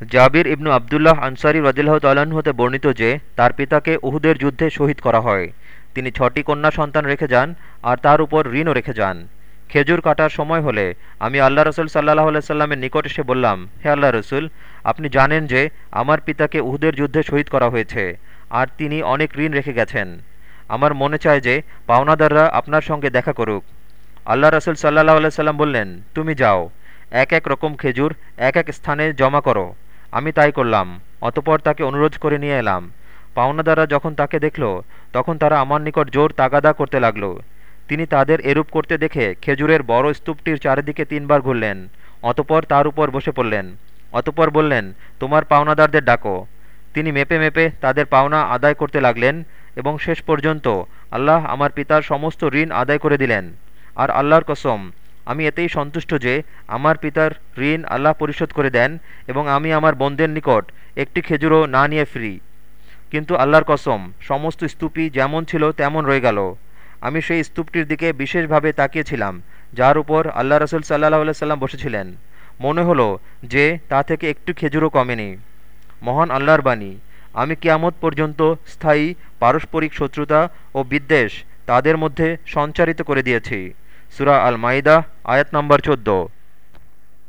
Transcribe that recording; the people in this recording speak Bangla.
জাবির ইবনু আবদুল্লাহ আনসারি রদিল্লাহ তাল্লাহ্ন হতে বর্ণিত যে, তার পিতাকে উহুদের যুদ্ধে শহীদ করা হয়। তিনি ছটি কন্যা সন্তান রেখে যান আর তার উপর ঋণও রেখে যান। খেজুর কাটার সময় হলে আমি আল্লাহ রসুল সাল্লাহ সাল্লামের নিকট এসে বললাম, হে আল্লাহ রসুল, আপনি জানেন যে, আমার পিতাকে উহুদের যুদ্ধে শহীদ করা হয়েছে আর তিনি অনেক ঋণ রেখে গেছেন। আমার মনে চায় যে, পাওনাদাররা আপনার সঙ্গে দেখা করুক। আল্লাহ রসুল সাল্লাহ সাল্লাম বললেন, তুমি যাও, এক এক রকম খেজুর এক এক স্থানে জমা করো। আমি তাই করলাম। অতপর তাকে অনুরোধ করে নিয়ে এলাম। পাওনাদাররা যখন তাকে দেখল, তখন তারা আমার নিকট জোর তাগাদা করতে লাগল। তিনি তাদের এরূপ করতে দেখে খেজুরের বড় স্তূপটির চারিদিকে তিনবার ঘুরলেন, অতপর তার উপর বসে পড়লেন। অতপর বললেন, তোমার পাওনাদারদের ডাকো। তিনি মেপে মেপে তাদের পাওনা আদায় করতে লাগলেন এবং শেষ পর্যন্ত আল্লাহ আমার পিতার সমস্ত ঋণ আদায় করে দিলেন। আর আল্লাহর কসম আমি এতেই সন্তুষ্ট যে আমার পিতার ঋণ আল্লাহ পরিশোধ করে দেন এবং আমি আমার বোনদের নিকট একটি খেজুরও না নিয়ে ফ্রি। কিন্তু আল্লাহর কসম, সমস্ত স্তূপই যেমন ছিল তেমন রয়ে গেল। আমি সেই স্তূপটির দিকে বিশেষভাবে তাকিয়েছিলাম, যার উপর আল্লাহ রসুল সাল্লাহ সাল্লাম বসেছিলেন। মনে হলো যে তা থেকে একটু খেজুরও কমেনি। মহান আল্লাহর বাণী, আমি কিয়ামত পর্যন্ত স্থায়ী পারস্পরিক শত্রুতা ও বিদ্বেষ তাদের মধ্যে সঞ্চারিত করে দিয়েছি। সুরা আল মাইদা আয়াত নম্বর চোদ্দ।